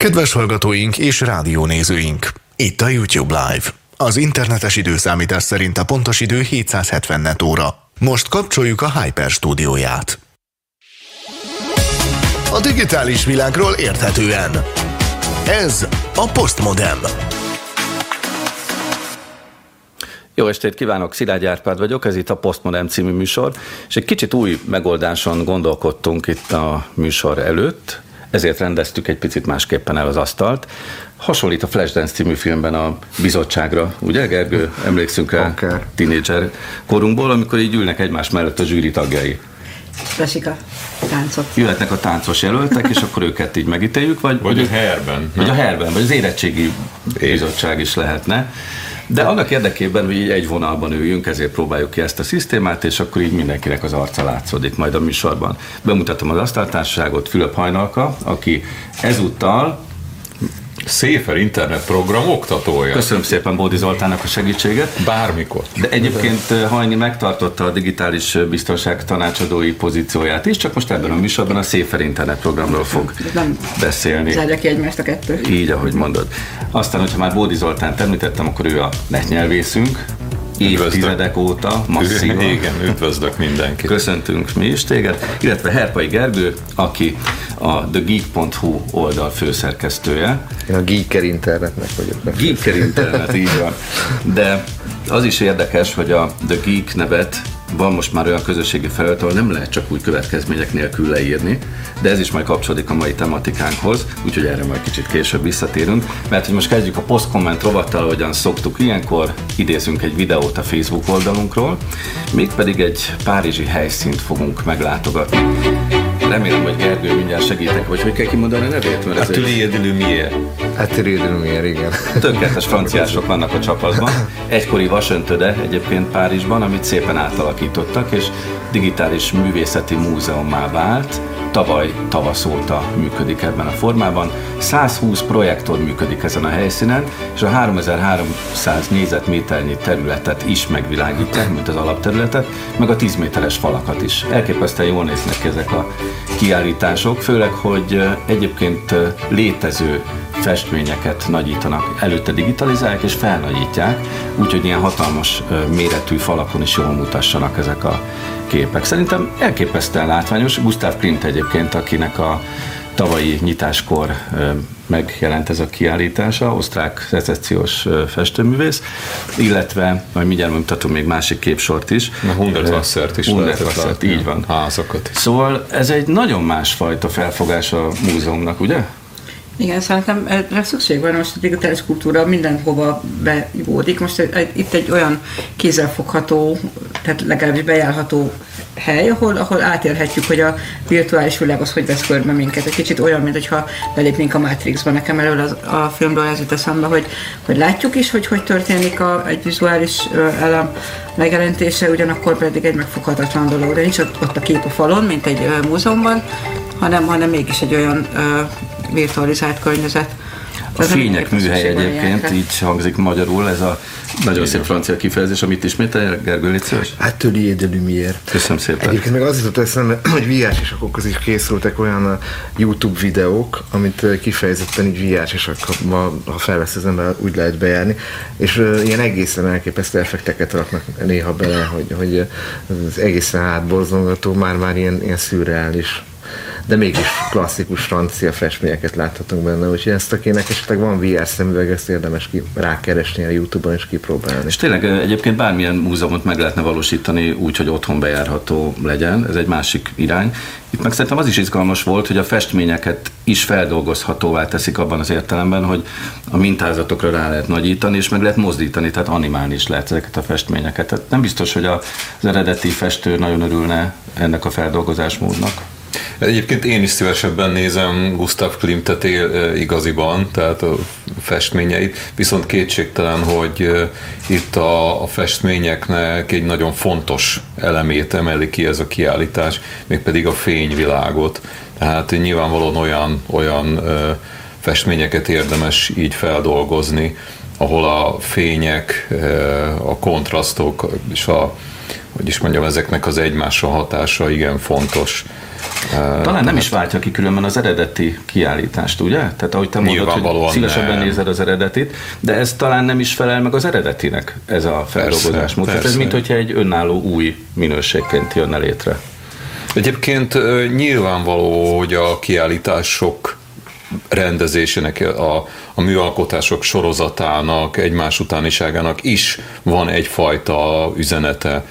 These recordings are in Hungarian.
Kedves hallgatóink és rádiónézőink! Itt a YouTube Live. Az internetes időszámítás szerint a pontos idő 770 net óra. Most kapcsoljuk a Hyper stúdióját. A digitális világról érthetően. Ez a Postmodem. Jó estét kívánok, Szilágy Árpád vagyok, ez itt a Postmodem című műsor, és egy kicsit új megoldáson gondolkodtunk itt a műsor előtt, ezért rendeztük egy picit másképpen el az asztalt. Hasonlít a Flashdance című filmben a bizottságra, ugye Gergő? Emlékszünk rá tínédzser korunkból, amikor így ülnek egymás mellett a zsűri tagjai. Vesik a táncot. Jöhetnek a táncos jelöltek, és akkor őket így megítéljük, vagy, vagy a herben. Vagy a herben, vagy az érettségi bizottság is lehetne. De annak érdekében, hogy így egy vonalban üljünk, ezért próbáljuk ki ezt a szisztémát, és akkor így mindenkinek az arca látszódik majd a műsorban. Bemutatom az asztaltársaságot, Fülöp Hajnalka, aki ezúttal Széfer internetprogram oktatója. Köszönöm szépen Bódi Zoltának a segítséget. Bármikor. De egyébként Hajni megtartotta a digitális biztonság tanácsadói pozícióját is, csak most ebben a műsorban a Széfer internetprogramról fog Nem beszélni. zárja ki egymást a kettő. Így, ahogy mondod. Aztán, hogyha már Bódi Zoltánt említettem, akkor ő a netnyelvészünk, évtizedek óta masszívan. Igen, üdvözlök mindenkit. Köszöntünk mi is téged, illetve Herpai Gergő, aki a thegeek.hu oldal főszerkesztője. Én a Geeker internetnek vagyok. Geeker internet, így van. De az is érdekes, hogy a The Geek nevet van most már olyan közösségi felület, ahol nem lehet csak úgy következmények nélkül leírni, de ez is majd kapcsolódik a mai tematikánkhoz, úgyhogy erre majd kicsit később visszatérünk, mert hogy most kezdjük a post-komment rovattal, ahogyan szoktuk ilyenkor, idézünk egy videót a Facebook oldalunkról, mégpedig egy párizsi helyszínt fogunk meglátogatni. Remélem, hogy Gergő mindjárt segítek, vagy hogy kell kimondani a nevét? Mert ez Atelier de Lumière. Atelier de Lumière, igen. Tökéletes franciások vannak a csapatban. Egykori vasöntöde egyébként Párizsban, amit szépen átalakítottak, és digitális művészeti múzeummá vált. Tavaly tavasz óta működik ebben a formában. 120 projektor működik ezen a helyszínen, és a 3300 négyzetméternyi területet is megvilágítják, mint az alapterületet, meg a 10 méteres falakat is. Elképesztően jól néznek ki ezek a kiállítások, főleg, hogy egyébként létező festményeket nagyítanak, előtte digitalizálják és felnagyítják, úgyhogy ilyen hatalmas méretű falakon is jól mutassanak ezek a képek. Szerintem elképesztően látványos. Gustav Klimt egyébként, akinek a tavalyi nyitáskor megjelent ez a kiállítása, osztrák szecessziós festőművész, illetve, majd mindjárt mutatom még másik képsort is. A Hundertwassert is Hundertwassert, így van. Házakat is. Szóval ez egy nagyon másfajta felfogás a múzeumnak, ugye? Igen, szerintem erre szükség van, most a digitális kultúra mindenhova beivódik. Most itt egy olyan kézzelfogható, tehát legalábbis bejárható hely, ahol, ahol átérhetjük, hogy a virtuális világ az hogy vesz körbe minket. Egy kicsit olyan, mint hogyha belépnénk a Matrixba. Nekem elől az, a filmről ez jut eszembe, hogy, hogy látjuk is, hogy hogy történik a, egy vizuális elem megjelentése, ugyanakkor pedig egy megfoghatatlan dolog. De nincs ott, ott a kép a falon, mint egy múzeumban, hanem, hanem mégis egy olyan virtualizált környezet. A fények műhely egyébként, így hangzik magyarul, ez a nagyon szép francia kifejezés, amit ismétel, Gergő, légy szíves? Atelier de Lumière. Köszönöm szépen. Egyébként meg az jutott eszembe, hogy VR sisakokhoz is készültek olyan YouTube videók, amit kifejezetten így VR sisakba, ha felvesz az ember, úgy lehet bejárni, és uh, ilyen egészen elképesztő effekteket raknak néha bele, hogy, hogy ez egészen átborzongató, már-már ilyen, ilyen szürreális de mégis klasszikus francia festményeket láthatunk benne, úgyhogy ezt akinek esetleg van VR szemüveg, ezt érdemes ki, rákeresni a Youtube-on és kipróbálni. És tényleg egyébként bármilyen múzeumot meg lehetne valósítani úgy, hogy otthon bejárható legyen, ez egy másik irány. Itt meg szerintem az is izgalmas volt, hogy a festményeket is feldolgozhatóvá teszik abban az értelemben, hogy a mintázatokra rá lehet nagyítani, és meg lehet mozdítani, tehát animálni is lehet ezeket a festményeket. Tehát nem biztos, hogy az eredeti festő nagyon örülne ennek a feldolgozásmódnak. Egyébként én is szívesebben nézem Gustav Klimtet igaziban, tehát a festményeit, viszont kétségtelen, hogy itt a, a festményeknek egy nagyon fontos elemét emeli ki ez a kiállítás, mégpedig a fényvilágot. Tehát nyilvánvalóan olyan, olyan festményeket érdemes így feldolgozni, ahol a fények, a kontrasztok és a hogy is mondjam, ezeknek az egymásra hatása igen fontos. Talán nem is váltja ki különben az eredeti kiállítást, ugye? Tehát ahogy te mondod, hogy szívesebben nem. nézed az eredetit, de ez talán nem is felel meg az eredetinek, ez a feldolgozás mód. Ez mint hogyha egy önálló új minőségként jönne létre. Egyébként nyilvánvaló, hogy a kiállítások rendezésének, a, a műalkotások sorozatának, egymás utániságának is van egyfajta üzenete,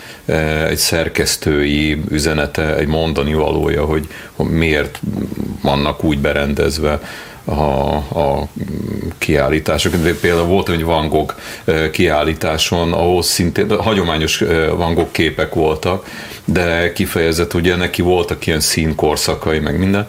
egy szerkesztői üzenete, egy mondani valója, hogy, miért vannak úgy berendezve a, a kiállítások. Például volt egy Van Gogh kiállításon, ahol szintén hagyományos Van Gogh képek voltak, de kifejezett, ugye neki voltak ilyen színkorszakai, meg minden,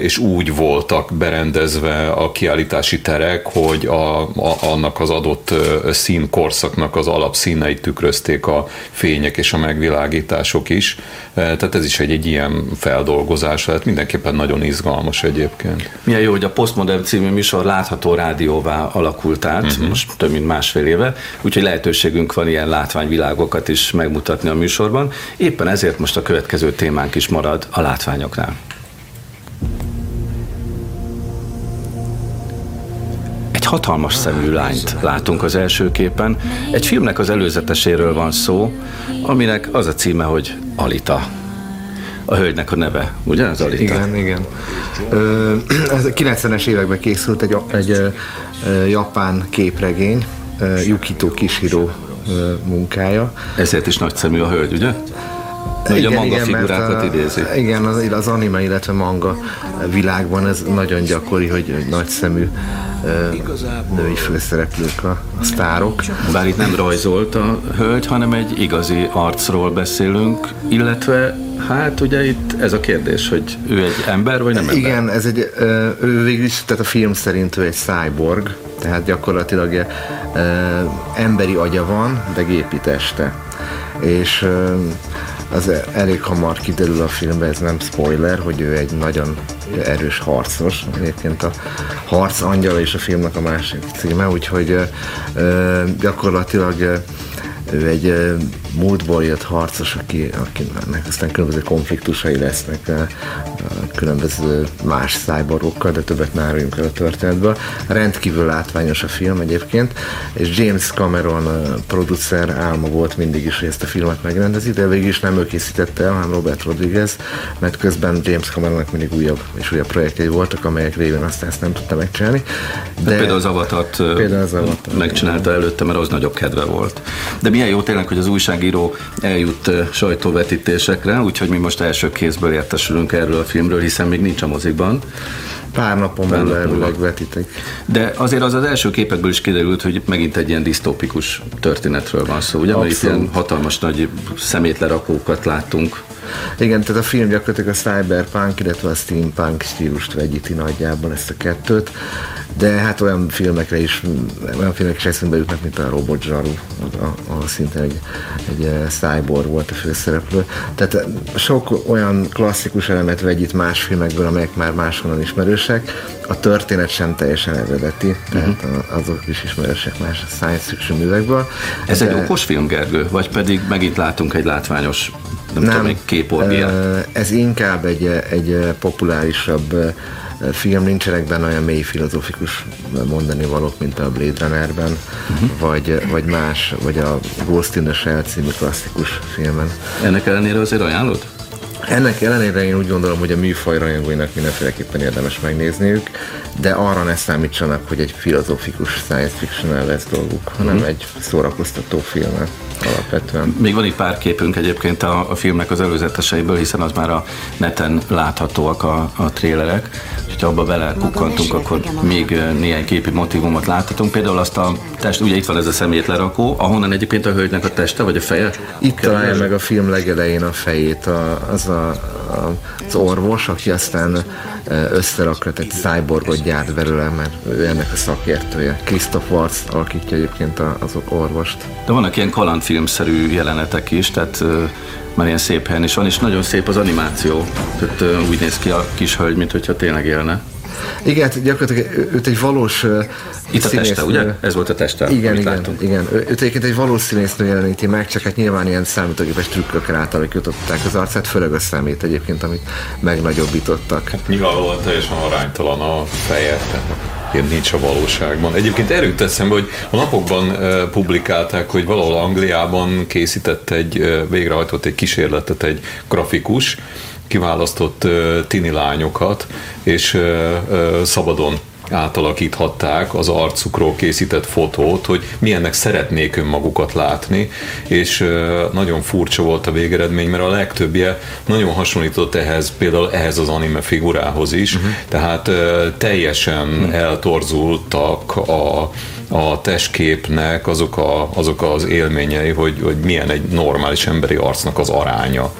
és úgy voltak berendezve a kiállítási terek, hogy a, a, annak az adott színkorszaknak az alapszíneit tükrözték a fények és a megvilágítások is. Tehát ez is egy, egy ilyen feldolgozás, tehát mindenképpen nagyon izgalmas egyébként. Milyen jó, hogy a Postmodern című műsor látható rádióvá alakult át, uh-huh. most több mint másfél éve, úgyhogy lehetőségünk van ilyen látványvilágokat is megmutatni a műsorban. Éppen ezért most a következő témánk is marad a látványoknál. Egy hatalmas szemű lányt látunk az első képen. Egy filmnek az előzeteséről van szó, aminek az a címe, hogy Alita a hölgynek a neve, ugye az Alita? Igen, igen. Ö, ez a 90-es években készült egy, egy ö, japán képregény, ö, Yukito Kishiro munkája. Ezért is nagyszemű a hölgy, ugye? Ugye igen, a manga igen, figurákat a, idézi. Igen, az, az anime, illetve manga világban ez nagyon gyakori, hogy nagyszemű női főszereplők a, a sztárok. Bár itt nem rajzolt a hölgy, hanem egy igazi arcról beszélünk, illetve hát ugye itt ez a kérdés, hogy ő egy ember, vagy nem ember? Igen, ez egy, ő végül is, tehát a film szerint ő egy cyborg, tehát gyakorlatilag e, emberi agya van, de gépi teste. És e, az elég hamar kiderül a filmben, ez nem spoiler, hogy ő egy nagyon erős harcos. Egyébként a harc angyala és a filmnek a másik címe, úgyhogy e, gyakorlatilag ő egy múltból jött harcos, aki, akinek aztán különböző konfliktusai lesznek a, különböző más szájbarokkal, de többet ne el a történetből. Rendkívül látványos a film egyébként, és James Cameron producer álma volt mindig is, hogy ezt a filmet megrendezi, de végig is nem ő készítette el, hanem Robert Rodriguez, mert közben James Cameronnak mindig újabb és újabb projektjei voltak, amelyek végül aztán ezt nem tudta megcsinálni. De, de például az Avatat például az Avatar, megcsinálta előtte, mert az nagyobb kedve volt. De milyen jó tényleg, hogy az újságíró eljut sajtóvetítésekre, úgyhogy mi most első kézből értesülünk erről a filmről, hiszen még nincs a mozikban. Pár napon belül elvileg vetitek. De azért az az első képekből is kiderült, hogy megint egy ilyen disztópikus történetről van szó, ugye? Mert itt ilyen hatalmas nagy szemétlerakókat láttunk. Igen, tehát a film gyakorlatilag a cyberpunk, illetve a steampunk stílust vegyíti nagyjából ezt a kettőt de hát olyan filmekre is, olyan filmek is eszembe jutnak, mint a Robot Zsaru, ahol szinte egy, egy eh, cyborg volt a főszereplő. Tehát eh, sok olyan klasszikus elemet vegyít más filmekből, amelyek már máshonnan ismerősek. A történet sem teljesen eredeti, tehát uh-huh. azok is ismerősek más science fiction művekből. Ez de... egy okos film, Gergő? Vagy pedig megint látunk egy látványos nem, nem tudom, képorgiát? Ez inkább egy, egy populárisabb film, nincsenek benne olyan mély filozófikus mondani valók, mint a Blade Runnerben, uh-huh. vagy, vagy más, vagy a Ghost in the Shell című klasszikus filmen. Ennek ellenére azért ajánlod? Ennek ellenére én úgy gondolom, hogy a műfaj rajongóinak mindenféleképpen érdemes megnézniük, de arra ne számítsanak, hogy egy filozófikus science fiction lesz dolguk, hanem uh-huh. egy szórakoztató film alapvetően. Még van itt pár képünk egyébként a, a filmnek az előzeteseiből, hiszen az már a neten láthatóak a, a trélerek, ha abba bele kukkantunk, akkor még néhány képi motivumot láthatunk. Például azt a test, ugye itt van ez a szemétlerakó, ahonnan egyébként a hölgynek a teste, vagy a feje? Itt találja meg a film legelején a fejét a, az a, a, az orvos, aki aztán összerakra, tehát cyborgot gyárt belőle, mert ő ennek a szakértője. Christoph Waltz alakítja egyébként az orvost. De vannak ilyen kalandfilmszerű jelenetek is, tehát már ilyen szép helyen is van, és nagyon szép az animáció. Tehát úgy néz ki a kis hölgy, mint hogyha tényleg élne. Igen, hát gyakorlatilag őt egy valós Itt a teste, ugye? Ez volt a teste, Igen, amit igen, láttunk. igen. Őt egyébként egy valós színésznő jeleníti meg, csak hát nyilván ilyen számítógépes trükkökkel által kötötték az arcát, főleg a szemét egyébként, amit megnagyobbítottak. Nyilvánvalóan teljesen aránytalan a feje, ilyen nincs a valóságban. Egyébként erőt eszembe, hogy a napokban publikálták, hogy valahol Angliában készített egy, eh, végrehajtott egy kísérletet egy grafikus, kiválasztott tini lányokat, és szabadon átalakíthatták az arcukról készített fotót, hogy milyennek szeretnék önmagukat látni, és nagyon furcsa volt a végeredmény, mert a legtöbbje nagyon hasonlított ehhez, például ehhez az anime figurához is, uh-huh. tehát teljesen uh-huh. eltorzultak a a testképnek azok, a, azok az élményei, hogy, hogy milyen egy normális emberi arcnak az aránya.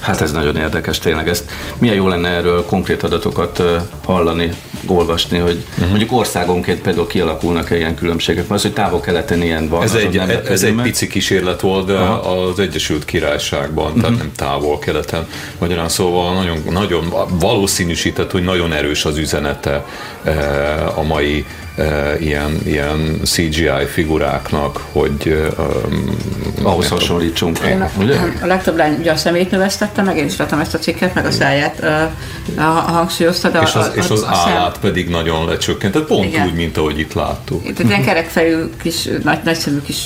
Hát ez nagyon érdekes tényleg. Ezt milyen jó lenne erről konkrét adatokat hallani, olvasni, hogy uh-huh. mondjuk országonként például kialakulnak-e ilyen különbségek. Mert az, hogy távol-keleten ilyen van, Ez egy, ez egy pici kísérlet volt, de Aha. az Egyesült Királyságban, tehát nem távol-keleten. Magyarán szóval nagyon, nagyon valószínűsített, hogy nagyon erős az üzenete eh, a mai eh, ilyen, ilyen CGI figuráknak, hogy eh, Ahhoz hasonlítsunk. Én a, Ugye? a legtöbb lány ugye a szemét növesztette, meg én is vettem ezt a cikket, meg a száját uh, uh, hangsúlyozta, de és az, a, és az a szem- állát pedig nagyon lecsökkent, tehát pont Igen. úgy, mint ahogy itt láttuk. Tehát ilyen kerekfejű kis, nagy, nagyszemű kis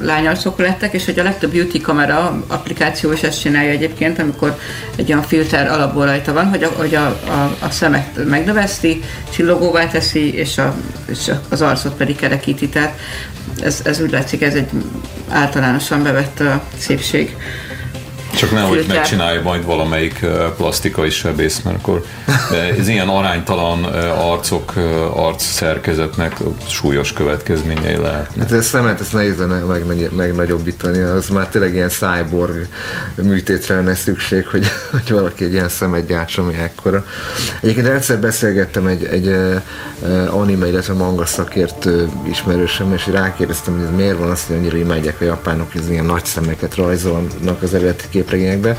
lányarcok lettek, és hogy a legtöbb beauty kamera applikáció is ezt csinálja egyébként, amikor egy olyan filter alapból rajta van, hogy a, hogy a, a, a szemet megnöveszti, csillogóvá teszi, és, a, és az arcot pedig kerekíti. Tehát ez, ez úgy látszik, ez egy általánosan bevett uh, szépség. Csak nehogy Filter. megcsinálja majd valamelyik plastikai sebész, mert akkor ez ilyen aránytalan arcok, arc szerkezetnek súlyos következményei lehetnek. Hát ez szemet, ezt nehéz megnagy- megnagyobbítani, az már tényleg ilyen cyborg műtétre lenne szükség, hogy, hogy valaki egy ilyen szemet gyártson, ami ekkora. Egyébként egyszer beszélgettem egy, egy anime, illetve manga szakértő ismerősöm, és rákérdeztem, hogy ez miért van azt, hogy annyira imádják a japánok, hogy ilyen nagy szemeket rajzolnak az eredeti képregényekbe,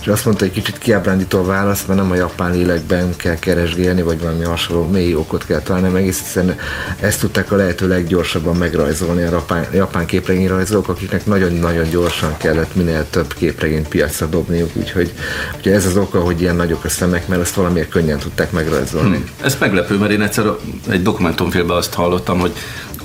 és azt mondta, hogy kicsit kiábrándító a válasz, mert nem a japán lélekben kell keresgélni, vagy valami hasonló mély okot kell találni, meg egyszerűen ezt tudták a lehető leggyorsabban megrajzolni a japán, japán képregényrajzolók, akiknek nagyon-nagyon gyorsan kellett minél több képregényt piacra dobniuk, úgyhogy, úgyhogy ez az oka, hogy ilyen nagyok a szemek, mert ezt valamiért könnyen tudták megrajzolni. Hmm. Ez meglepő, mert én egyszer egy dokumentumfilmben azt hallottam, hogy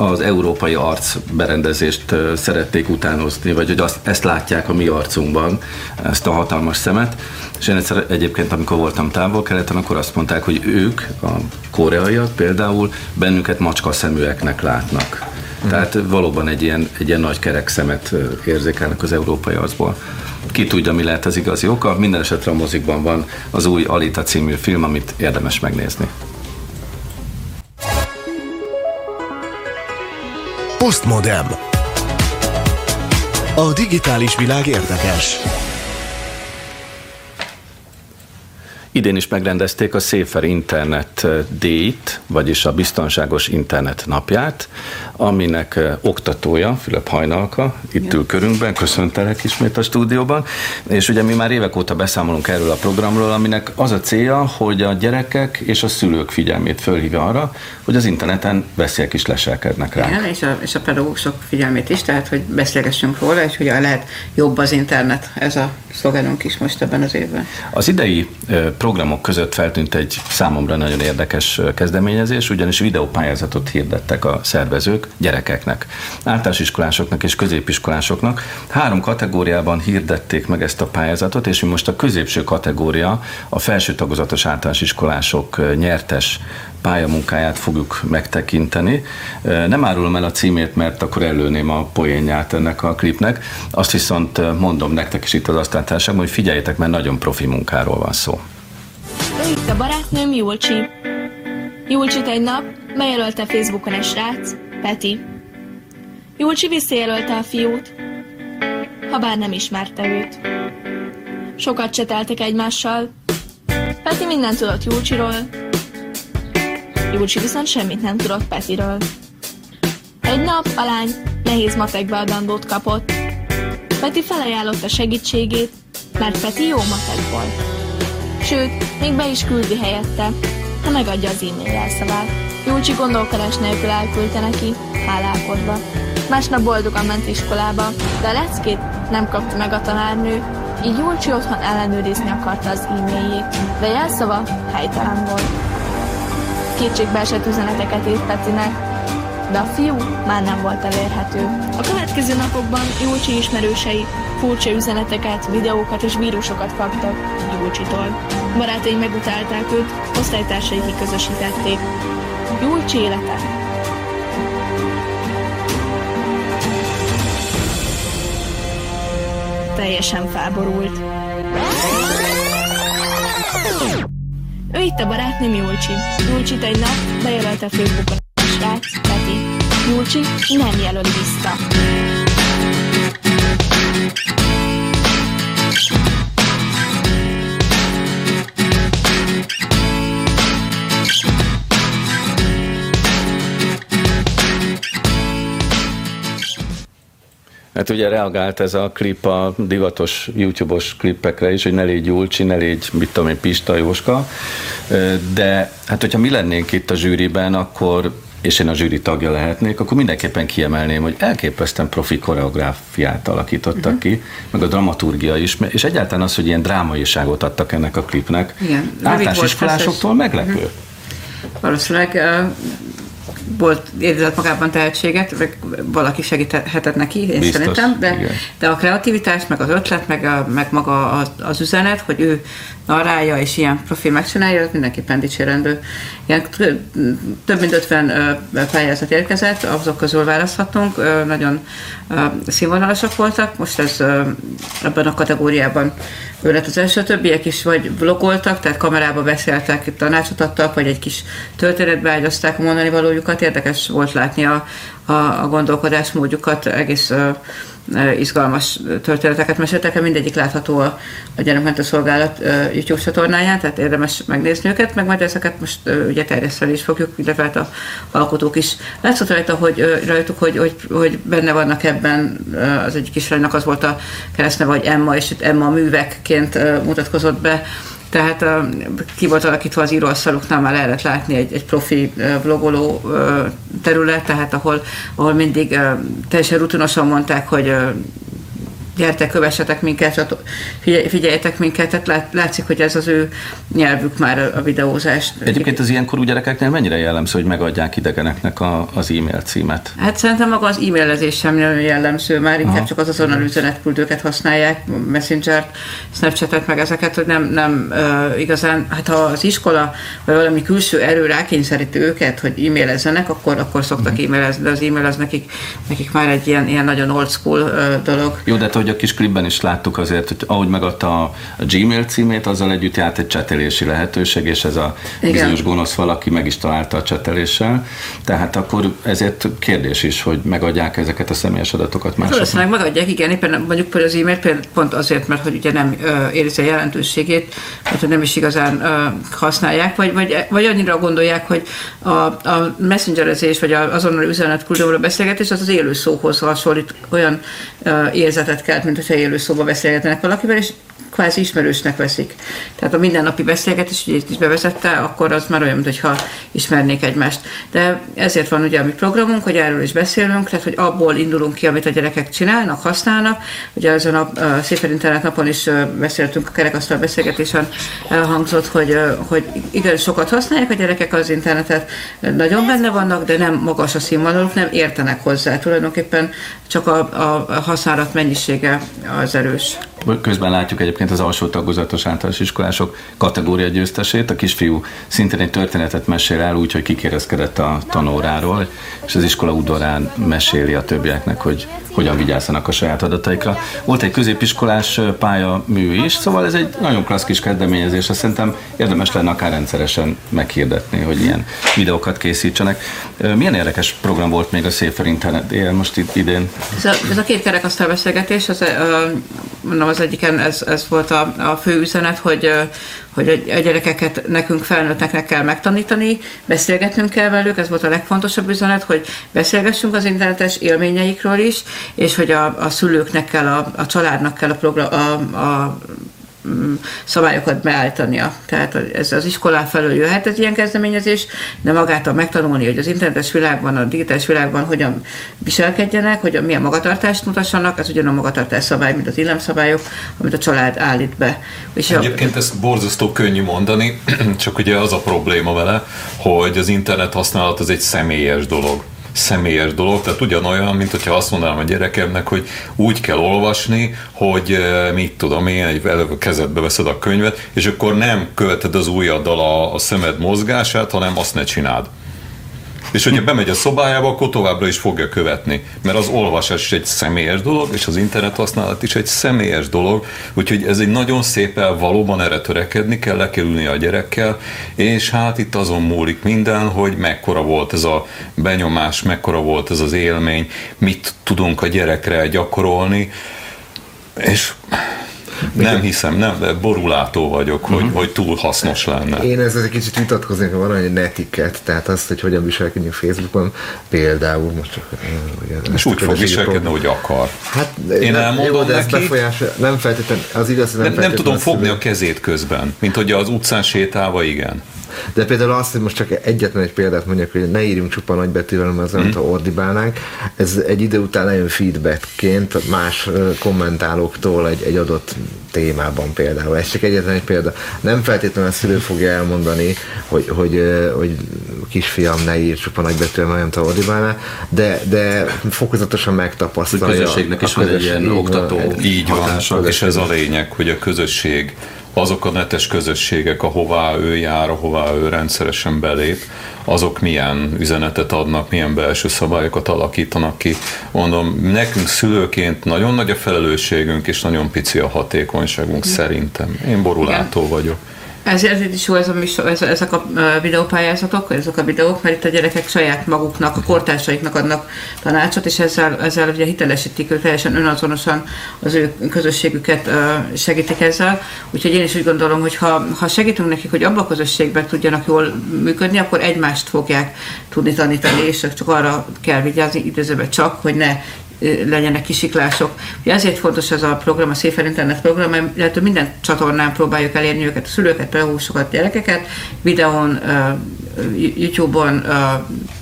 az európai arc berendezést szerették utánozni, vagy hogy azt, ezt látják a mi arcunkban, ezt a hatalmas szemet. És én egyszer egyébként, amikor voltam távol-keleten, akkor azt mondták, hogy ők, a koreaiak például, bennünket macska szeműeknek látnak. Tehát valóban egy ilyen, egy ilyen nagy kerek szemet érzékelnek az európai arcból. Ki tudja, mi lehet az igazi oka. Minden esetre a mozikban van az új Alita című film, amit érdemes megnézni. Postmodem. A digitális világ érdekes. Idén is megrendezték a Safer Internet Day-t, vagyis a Biztonságos Internet napját, aminek eh, oktatója, Fülöp Hajnalka, itt ül körünkben, köszöntelek ismét a stúdióban, és ugye mi már évek óta beszámolunk erről a programról, aminek az a célja, hogy a gyerekek és a szülők figyelmét fölhívja arra, hogy az interneten veszélyek is leselkednek rá. Igen, és a, és a pedagógusok figyelmét is, tehát hogy beszélgessünk róla, és hogyan lehet jobb az internet. Ez a szlogenünk is most ebben az évben. Az idei programok között feltűnt egy számomra nagyon érdekes kezdeményezés, ugyanis videópályázatot hirdettek a szervezők gyerekeknek, általános iskolásoknak és középiskolásoknak. Három kategóriában hirdették meg ezt a pályázatot, és mi most a középső kategória, a felső tagozatos általános iskolások nyertes pályamunkáját fogjuk megtekinteni. Nem árulom el a címét, mert akkor előném a poénját ennek a klipnek. Azt viszont mondom nektek is itt az asztaltárságban, hogy figyeljetek, mert nagyon profi munkáról van szó. Ő itt a barátnőm Julcsi. Julcsit egy nap bejelölte Facebookon egy srác, Peti. Julcsi visszajelölte a fiút, ha bár nem ismerte őt. Sokat cseteltek egymással. Peti mindent tudott Julcsiról, Julcsi viszont semmit nem tudott Petiről. Egy nap a lány nehéz matek beadandót kapott. Peti felajánlotta segítségét, mert Peti jó matek volt. Sőt, még be is küldi helyette. ha megadja az e-mail jelszavát. Júlcsi gondolkodás nélkül elküldte neki, hálálkodva. Másnap boldogan ment iskolába, de a leckét nem kapta meg a tanárnő, így Júlcsi otthon ellenőrizni akarta az e-mailjét, de jelszava helytelen volt. Kétségbe esett üzeneteket írt Petinek, de a fiú már nem volt elérhető. A következő napokban Júlcsi ismerősei furcsa üzeneteket, videókat és vírusokat kaptak Júlcsitól. Barátai megutálták őt, osztálytársai kiközösítették. Júlcsi élete teljesen felborult. Ő itt a barátnőm Júlcsi. Júlcsit egy nap bejelölte a srác, Júlcsi nem jelöl vissza. Hát ugye reagált ez a klip a divatos YouTube-os klippekre is, hogy ne légy Julcsi, ne légy, mit tudom én, Pista, Jóska, de hát hogyha mi lennénk itt a zsűriben, akkor és én a zsűri tagja lehetnék, akkor mindenképpen kiemelném, hogy elképesztően profi koreográfiát alakítottak uh-huh. ki, meg a dramaturgia is, és egyáltalán az, hogy ilyen drámaiságot adtak ennek a klipnek. Igen. Általános iskolásoktól meglepő. Uh-huh. Valószínűleg volt érzett magában tehetséget, meg valaki segíthetett neki, én Biztos, szerintem, de, de a kreativitás, meg az ötlet, meg, a, meg maga az, az üzenet, hogy ő narrálja és ilyen profi megcsinálja, az mindenképpen dicsérendő. Ilyen több mint 50 pályázat érkezett, azok közül választhatunk, nagyon színvonalasak voltak, most ez ebben a kategóriában ő lett az első, többiek is vagy vlogoltak, tehát kamerába beszéltek, tanácsot adtak, vagy egy kis történetbe ágyazták a mondani valójukat. Érdekes volt látni a, a, a gondolkodásmódjukat, egész izgalmas történeteket meséltek, mindegyik látható a, a Gyermekmentő Szolgálat YouTube csatornáján, tehát érdemes megnézni őket, meg majd ezeket most ugye terjeszteni is fogjuk, illetve hát a alkotók is. Látszott rajta, hogy rajtuk, hogy, hogy, hogy benne vannak ebben, az egyik kislánynak az volt a keresztneve, hogy Emma, és itt Emma művekként mutatkozott be, tehát uh, ki volt alakítva az íróasztaluknál, már lehet látni egy, egy profi vlogoló terület, tehát ahol, ahol mindig teljesen rutinosan mondták, hogy gyertek, kövessetek minket, figyeljetek minket, tehát látszik, hogy ez az ő nyelvük már a videózás. Egyébként az ilyenkorú gyerekeknél mennyire jellemző, hogy megadják idegeneknek a, az e-mail címet? Hát szerintem maga az e-mailezés sem jellemző, már inkább Aha. csak az azonnal üzenetküldőket használják, Messenger-t, Snapchat-et, meg ezeket, hogy nem, nem uh, igazán, hát ha az iskola vagy valami külső erő rákényszeríti őket, hogy e-mailezzenek, akkor, akkor szoktak uh-huh. e-mailezni, de az e-mail az nekik, nekik már egy ilyen, ilyen nagyon old school uh, dolog. Jó, de hogy a kis klipben is láttuk azért, hogy ahogy megadta a Gmail címét, azzal együtt járt egy csetelési lehetőség, és ez a Igen. bizonyos gonosz valaki meg is találta a cseteléssel. Tehát akkor ezért kérdés is, hogy megadják ezeket a személyes adatokat másoknak. Valószínűleg megadják, igen, éppen mondjuk például az e-mail pont azért, mert hogy ugye nem érzi a jelentőségét, hogy nem is igazán használják, vagy, vagy, vagy annyira gondolják, hogy a, a messengerezés, vagy az azonnal üzenetküldőről beszélgetés, az az élő szóhoz hasonlít, olyan érzetet kelt, mint hogyha élő szóba beszélgetnek valakivel, és kvázi ismerősnek veszik. Tehát a mindennapi beszélgetés, hogy itt is bevezette, akkor az már olyan, mintha ismernék egymást. De ezért van ugye a mi programunk, hogy erről is beszélünk, tehát hogy abból indulunk ki, amit a gyerekek csinálnak, használnak. Ugye ezen a, a Szépen Internet napon is beszéltünk, a kerekasztal beszélgetésen elhangzott, hogy, hogy igen, sokat használják a gyerekek az internetet, nagyon benne vannak, de nem magas a színvonaluk, nem értenek hozzá. Tulajdonképpen csak a, a használat mennyisége az erős. Közben látjuk egyébként az alsó tagozatos általános iskolások kategória győztesét. A kisfiú szintén egy történetet mesél el úgy, hogy kikérezkedett a tanóráról, és az iskola udvarán meséli a többieknek, hogy hogyan vigyázzanak a saját adataikra. Volt egy középiskolás pálya mű is, szóval ez egy nagyon klassz kis kezdeményezés, azt szerintem érdemes lenne akár rendszeresen meghirdetni, hogy ilyen videókat készítsenek. Milyen érdekes program volt még a Safer Internet él most itt idén? Ez a, ez a két kerekasztal beszélgetés, az, mondom, az egyiken ez, ez volt a, a fő üzenet, hogy, hogy a gyerekeket nekünk felnőtteknek kell megtanítani, beszélgetnünk kell velük, ez volt a legfontosabb üzenet, hogy beszélgessünk az internetes élményeikről is, és hogy a, a szülőknek kell, a, a családnak kell a, program, a, a szabályokat beállítania. Tehát ez az iskolá felől jöhet ez ilyen kezdeményezés, de magától megtanulni, hogy az internetes világban, a digitális világban hogyan viselkedjenek, hogy milyen magatartást mutassanak, ez ugyan a magatartás szabály, mint az illemszabályok, amit a család állít be. És Egyébként ezt borzasztó könnyű mondani, csak ugye az a probléma vele, hogy az internet használat az egy személyes dolog személyes dolog, tehát ugyanolyan, mint hogyha azt mondanám a gyerekemnek, hogy úgy kell olvasni, hogy eh, mit tudom én, egy előbb a kezedbe veszed a könyvet, és akkor nem követed az ujjaddal a, a szemed mozgását, hanem azt ne csináld. És hogyha bemegy a szobájába, akkor továbbra is fogja követni. Mert az olvasás is egy személyes dolog, és az internet használat is egy személyes dolog. Úgyhogy ez egy nagyon szépen valóban erre törekedni kell, le kell a gyerekkel, és hát itt azon múlik minden, hogy mekkora volt ez a benyomás, mekkora volt ez az élmény, mit tudunk a gyerekre gyakorolni, és nem hiszem, nem, de borulátó vagyok, hogy, uh-huh. hogy túl hasznos lenne. Én ezzel egy kicsit vitatkoznék, van egy netiket, tehát azt, hogy hogyan viselkedjünk Facebookon, például most csak... Ugye, És úgy fog viselkedni, hogy akar. Hát, én nem, elmondom jó, de neki, befolyás, nem feltétlenül, az igaz, nem, nem, nem tudom fogni a kezét közben, mint hogy az utcán sétálva, igen. De például azt, hogy most csak egyetlen egy példát mondjak, hogy ne írjunk csupa nagybetűvel, mert az mm. ha ordibálnánk, ez egy idő után nagyon feedbackként más kommentálóktól egy, egy adott témában például. Ez csak egyetlen egy példa. Nem feltétlenül a szülő fogja elmondani, hogy, hogy, hogy kisfiam ne ír csupa nagybetűvel, mert nem ordibálná, de, de fokozatosan megtapasztalja. A közösségnek is van egy ilyen oktató így van, és ez a lényeg, hogy a közösség azok a netes közösségek, ahová ő jár, ahová ő rendszeresen belép, azok milyen üzenetet adnak, milyen belső szabályokat alakítanak ki. Mondom, nekünk szülőként nagyon nagy a felelősségünk, és nagyon pici a hatékonyságunk szerintem. Én borulátó vagyok. Ezért is jó ez a műsor, ez, ezek a videópályázatok, ezek a videók, mert itt a gyerekek saját maguknak, a kortársaiknak adnak tanácsot, és ezzel, ezzel ugye hitelesítik ők teljesen önazonosan az ő közösségüket segítik ezzel. Úgyhogy én is úgy gondolom, hogy ha, ha segítünk nekik, hogy abban a közösségben tudjanak jól működni, akkor egymást fogják tudni tanítani, és csak arra kell vigyázni időzőben csak, hogy ne legyenek kisiklások. Ugye ezért fontos ez a program, a Safer Internet program, mert lehető minden csatornán próbáljuk elérni őket, a szülőket, pedagógusokat, gyerekeket, videón, YouTube-on,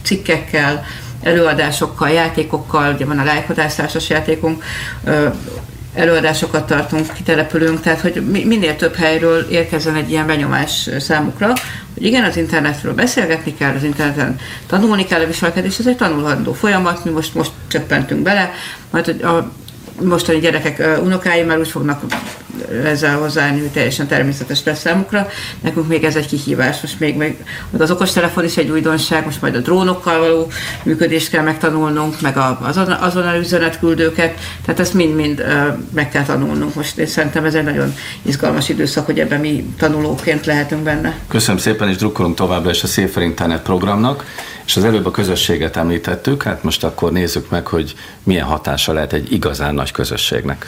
cikkekkel, előadásokkal, játékokkal, ugye van a lájkodászásos játékunk, előadásokat tartunk, kitelepülünk, tehát hogy minél több helyről érkezzen egy ilyen benyomás számukra, hogy igen, az internetről beszélgetni kell, az interneten tanulni kell a viselkedés, ez egy tanulható folyamat, mi most, most csöppentünk bele, majd a mostani gyerekek, unokái már úgy fognak ezzel hogy teljesen természetes lesz számukra. Nekünk még ez egy kihívás, most még, még az okostelefon is egy újdonság, most majd a drónokkal való működést kell megtanulnunk, meg azon, azonnal üzenetküldőket, tehát ezt mind-mind meg kell tanulnunk. Most én szerintem ez egy nagyon izgalmas időszak, hogy ebben mi tanulóként lehetünk benne. Köszönöm szépen, és drukkolunk továbbra is a Safer Internet programnak. És az előbb a közösséget említettük, hát most akkor nézzük meg, hogy milyen hatása lehet egy igazán nagy közösségnek.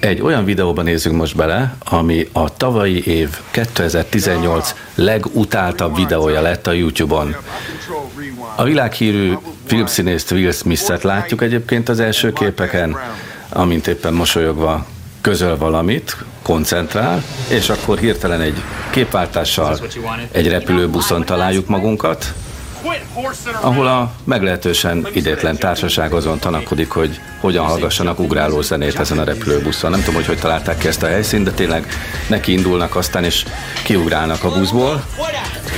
Egy olyan videóban nézzünk most bele, ami a tavalyi év 2018 legutáltabb videója lett a YouTube-on. A világhírű filmszínészt Will Smith-et látjuk egyébként az első képeken, amint éppen mosolyogva közöl valamit, koncentrál, és akkor hirtelen egy képváltással egy repülőbuszon találjuk magunkat, ahol a meglehetősen idétlen társaság azon tanakodik, hogy hogyan hallgassanak ugráló zenét ezen a repülőbuszon. Nem tudom, hogy hogy találták ki ezt a helyszínt, de tényleg neki indulnak aztán, és kiugrálnak a buszból.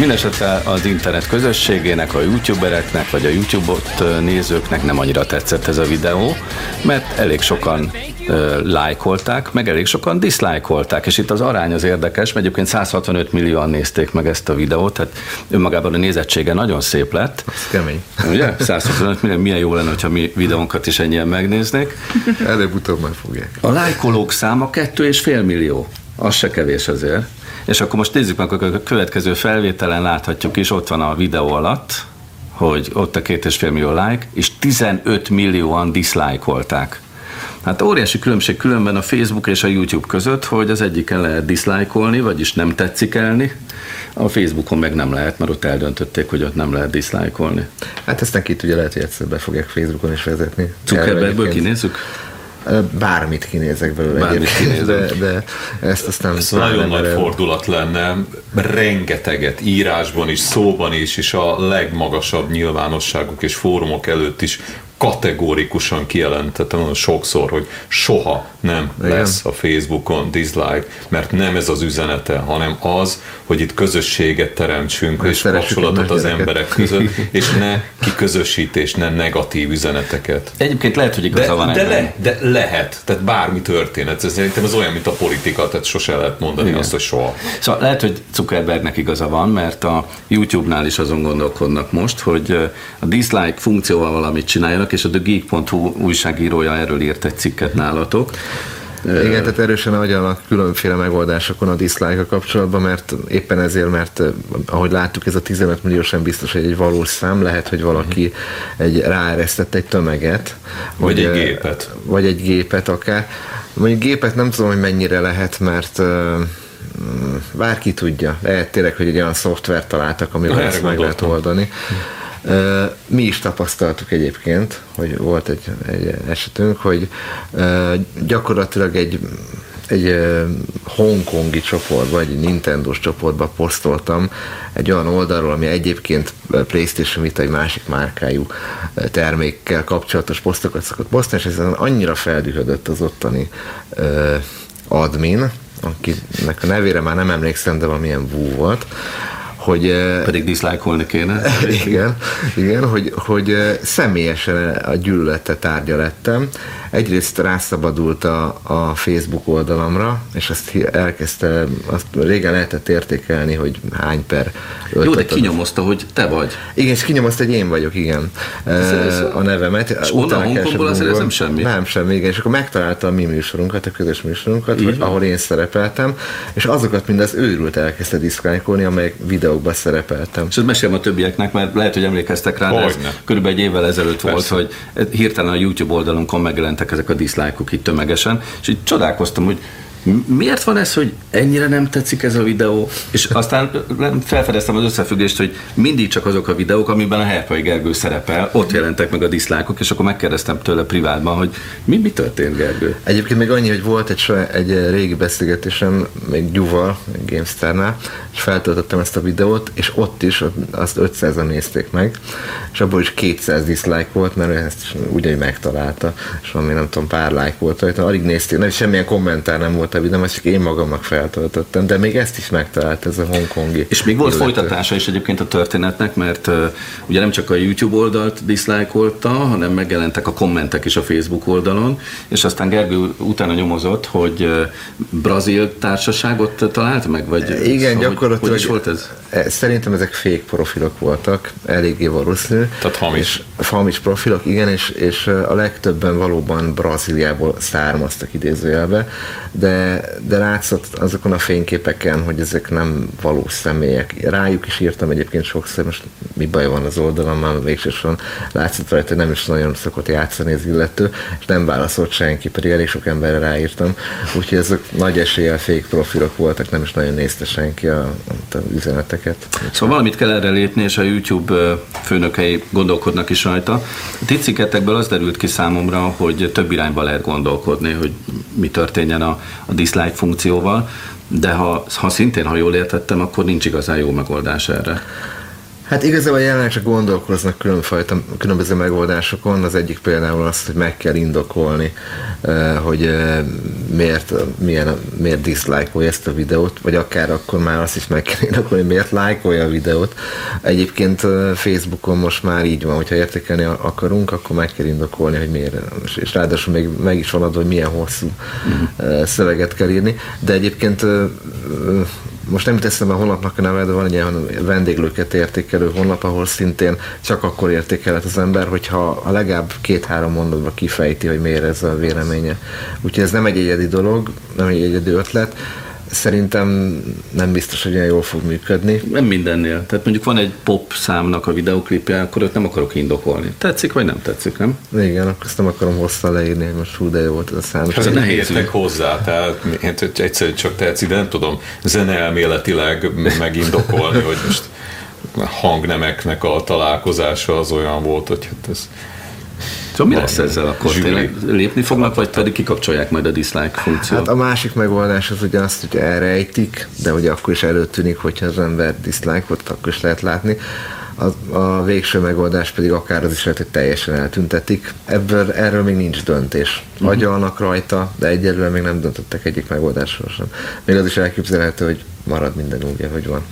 Mindenesetre az internet közösségének, a youtubereknek, vagy a YouTube-ot nézőknek nem annyira tetszett ez a videó, mert elég sokan lájkolták, meg elég sokan diszlájkolták, és itt az arány az érdekes, mert egyébként 165 millióan nézték meg ezt a videót, tehát önmagában a nézettsége nagyon szép lett. Ez kemény. Ugye? 165 millió, milyen jó lenne, ha mi videónkat is ennyien megnéznék. Előbb-utóbb már fogják. A lájkolók száma 2,5 millió. Az se kevés azért. És akkor most nézzük meg, a következő felvételen láthatjuk is, ott van a videó alatt, hogy ott a két és fél millió like, és 15 millióan diszlájkolták. Hát óriási különbség különben a Facebook és a YouTube között, hogy az egyiken lehet diszlájkolni, vagyis nem tetszik elni, a Facebookon meg nem lehet, mert ott eldöntötték, hogy ott nem lehet diszlájkolni. Hát ezt neki ugye lehet, hogy egyszer be fogják Facebookon is vezetni. Zuckerbergből kinézzük? Bármit kinézek belőle Bármit egyébként, de, de ezt aztán Ez nagyon nagy merem. fordulat lenne, rengeteget írásban is, szóban is, és a legmagasabb nyilvánosságok és fórumok előtt is kategórikusan kijelentettem nagyon sokszor, hogy soha nem Igen. lesz a Facebookon dislike, mert nem ez az üzenete, hanem az, hogy itt közösséget teremtsünk, és kapcsolatot az emberek között, és ne kiközösítés, ne negatív üzeneteket. Egyébként lehet, hogy igaza De, van de, le, de lehet, tehát bármi történet. Ez szerintem ez olyan, mint a politika, tehát sose lehet mondani Igen. azt, hogy soha. Szóval lehet, hogy Zuckerbergnek igaza van, mert a YouTube-nál is azon gondolkodnak most, hogy a dislike funkcióval valamit csináljanak, és a TheGeek.hu újságírója erről írt egy cikket nálatok. Igen, tehát erősen agyalnak különféle megoldásokon a dislike kapcsolatban, mert éppen ezért, mert eh, ahogy láttuk, ez a 15 millió sem biztos, hogy egy valós szám, lehet, hogy valaki egy ráeresztett egy tömeget. Vagy hogy, egy eh, gépet. Vagy egy gépet akár. Mondjuk gépet nem tudom, hogy mennyire lehet, mert eh, mm, bárki tudja. Lehet tényleg, hogy egy olyan szoftvert találtak, amivel ezt meg lehet oldani. Mi is tapasztaltuk egyébként, hogy volt egy, egy esetünk, hogy gyakorlatilag egy egy hongkongi csoportba, egy Nintendo-s csoportba posztoltam egy olyan oldalról, ami egyébként Playstation Vita egy másik márkájú termékkel kapcsolatos posztokat szokott posztolni, és ezen annyira feldühödött az ottani admin, akinek a nevére már nem emlékszem, de valamilyen Wu volt, hogy ö, Pedig diszlájkolni kéne. igen, igen hogy, hogy ö, személyesen a gyűlölete tárgya lettem. Egyrészt rászabadult a, a Facebook oldalamra, és azt elkezdte, azt régen lehetett értékelni, hogy hány per Jó, de kinyomozta, hogy te vagy. Igen, és kinyomozta, hogy én vagyok, igen, ez- a nevemet. És onnan Hongkongból azért ez nem semmi? Nem semmi, igen, és akkor megtalálta a mi műsorunkat, a közös műsorunkat, vagy, ahol én szerepeltem, és azokat mind az őrült elkezdte diszkálnikolni, amelyek videókban szerepeltem. És ezt mesélem a többieknek, mert lehet, hogy emlékeztek rá, de ez körülbelül egy évvel ezelőtt volt, Persze. hogy hirtelen a YouTube oldalunkon megjelentek ezek a diszlájkok itt tömegesen, és így csodálkoztam, hogy miért van ez, hogy ennyire nem tetszik ez a videó? És aztán felfedeztem az összefüggést, hogy mindig csak azok a videók, amiben a Herpai Gergő szerepel, ott jelentek meg a diszlájkok, és akkor megkérdeztem tőle privátban, hogy mi, mi történt, Gergő? Egyébként még annyi, hogy volt egy, egy régi beszélgetésem, még Gyuval, GameStar-nál, és feltöltöttem ezt a videót, és ott is azt 500-an nézték meg, és abból is 200 dislike volt, mert ezt ugyanúgy megtalálta, és valami nem tudom, pár like volt rajta, alig nézték, nem, semmilyen kommentár nem volt a videóm, ezt csak én magamnak feltöltöttem, de még ezt is megtalált ez a hongkongi. És még volt illető. folytatása is egyébként a történetnek, mert uh, ugye nem csak a YouTube oldalt diszlájkolta, hanem megjelentek a kommentek is a Facebook oldalon, és aztán Gergő utána nyomozott, hogy uh, brazil társaságot talált meg, vagy Igen, hogy- gyakorlatilag. Hogy is volt ez? E, Szerintem ezek fake profilok voltak, eléggé valószínű. Tehát hamis. És hamis profilok, igen, és, és a legtöbben valóban Brazíliából származtak idézőjelbe, de, de látszott azokon a fényképeken, hogy ezek nem valós személyek. Rájuk is írtam egyébként sokszor, most mi baj van az oldalon, már végsősorban látszott rajta, hogy nem is nagyon szokott játszani az illető, és nem válaszolt senki, pedig elég sok emberre ráírtam. Úgyhogy ezek nagy eséllyel fake profilok voltak, nem is nagyon nézte senki a, a üzeneteket. Szóval valamit kell erre lépni, és a YouTube főnökei gondolkodnak is rajta. A ti az derült ki számomra, hogy több irányba lehet gondolkodni, hogy mi történjen a, a dislike funkcióval, de ha, ha szintén, ha jól értettem, akkor nincs igazán jó megoldás erre. Hát igazából jelenleg csak gondolkoznak különfajta, különböző megoldásokon. Az egyik például az, hogy meg kell indokolni, hogy miért, milyen, miért dislike ezt a videót, vagy akár akkor már azt is meg kell indokolni, miért lájkolja a videót. Egyébként Facebookon most már így van, hogyha értékelni akarunk, akkor meg kell indokolni, hogy miért. És- ráadásul még meg is van adva, hogy milyen hosszú eh, szöveget kell írni. De egyébként most nem teszem a honlapnak a neve, de van egy ilyen vendéglőket értékelő honlap, ahol szintén csak akkor értékelhet az ember, hogyha a legalább két-három mondatban kifejti, hogy miért ez a véleménye. Úgyhogy ez nem egy egyedi dolog, nem egy egyedi ötlet. Szerintem nem biztos, hogy ilyen jól fog működni. Nem mindennél. Tehát mondjuk van egy pop számnak a videoklipje, akkor őt nem akarok indokolni. Tetszik vagy nem tetszik, nem? Igen, akkor ezt nem akarom hosszan leírni, hogy most hú, de jó volt ez a szám. Ez nehéz ügy. hozzá, tehát hát, egyszerűen csak tetszik, de nem tudom zeneelméletileg megindokolni, hogy most hangnemeknek a találkozása az olyan volt, hogy hát ez Szóval mi lesz ezzel akkor? Zsűri. Tényleg lépni fognak, vagy pedig kikapcsolják majd a dislike funkciót? Hát a másik megoldás az ugye azt, hogy elrejtik, de ugye akkor is előtűnik, hogyha az ember dislike-ot, akkor is lehet látni. A, a végső megoldás pedig akár az is lehet, hogy teljesen eltüntetik. Ebből, erről még nincs döntés. Agyalnak rajta, de egyelőre még nem döntöttek egyik megoldásról sem. Még az is elképzelhető, hogy marad minden úgy, ahogy van.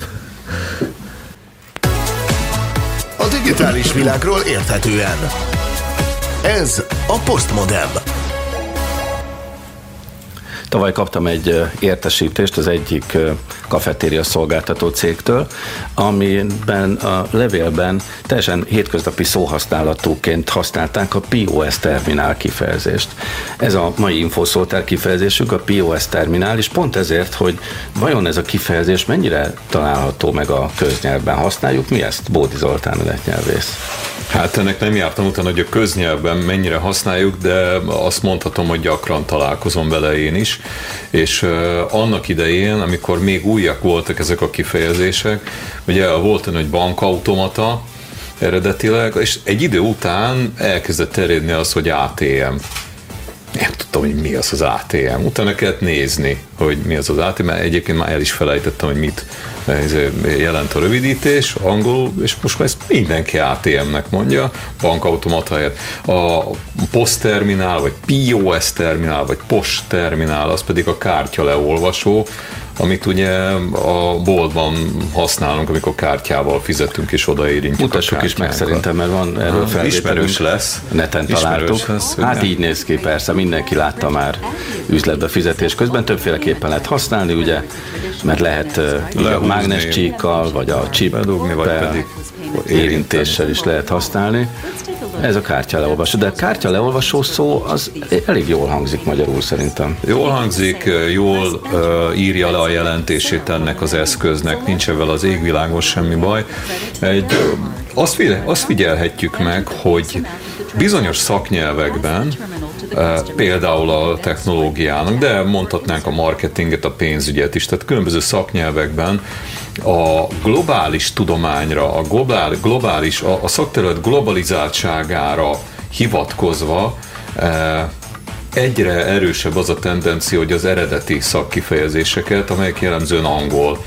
A digitális világról érthetően. Ez a Postmodem. Tavaly kaptam egy értesítést az egyik kafetéria szolgáltató cégtől, amiben a levélben teljesen hétköznapi szóhasználatóként használták a POS terminál kifejezést. Ez a mai infoszoltár kifejezésük, a POS terminál, és pont ezért, hogy vajon ez a kifejezés mennyire található meg a köznyelvben. Használjuk mi ezt? Bódi Zoltán letnyelvész. Hát ennek nem jártam utána, hogy a köznyelvben mennyire használjuk, de azt mondhatom, hogy gyakran találkozom vele én is. És annak idején, amikor még újak voltak ezek a kifejezések, ugye volt olyan, hogy bankautomata eredetileg, és egy idő után elkezdett terjedni az, hogy ATM nem tudtam, hogy mi az az ATM. Utána kellett nézni, hogy mi az az ATM, mert egyébként már el is felejtettem, hogy mit ez jelent a rövidítés, angolul, és most már ezt mindenki ATM-nek mondja, bankautomat helyett. A postterminál, vagy POS terminál, vagy post terminál, az pedig a kártya leolvasó, amit ugye a boltban használunk, amikor kártyával fizetünk és odaérintjük Mutassuk is meg szerintem, mert van erről felvételünk. ismerős lesz. Neten Ismerős találtuk. lesz, hogy hát nem. így néz ki, persze, mindenki látta már üzletbe fizetés közben. Többféleképpen lehet használni, ugye, mert lehet így a mágnes csíkkal, vagy a chip Bedugni, vagy pedig érintéssel is lehet használni. Ez a kártya leolvasó. De kártya leolvasó szó az elég jól hangzik magyarul szerintem. Jól hangzik, jól uh, írja le a jelentését ennek az eszköznek, nincs ezzel az égvilágos semmi baj. Egy, azt, figyel, azt figyelhetjük meg, hogy bizonyos szaknyelvekben, uh, például a technológiának, de mondhatnánk a marketinget, a pénzügyet is, tehát különböző szaknyelvekben a globális tudományra, a globál, globális, a, szakterület globalizáltságára hivatkozva uh, egyre erősebb az a tendencia, hogy az eredeti szakkifejezéseket, amelyek jellemzően angol,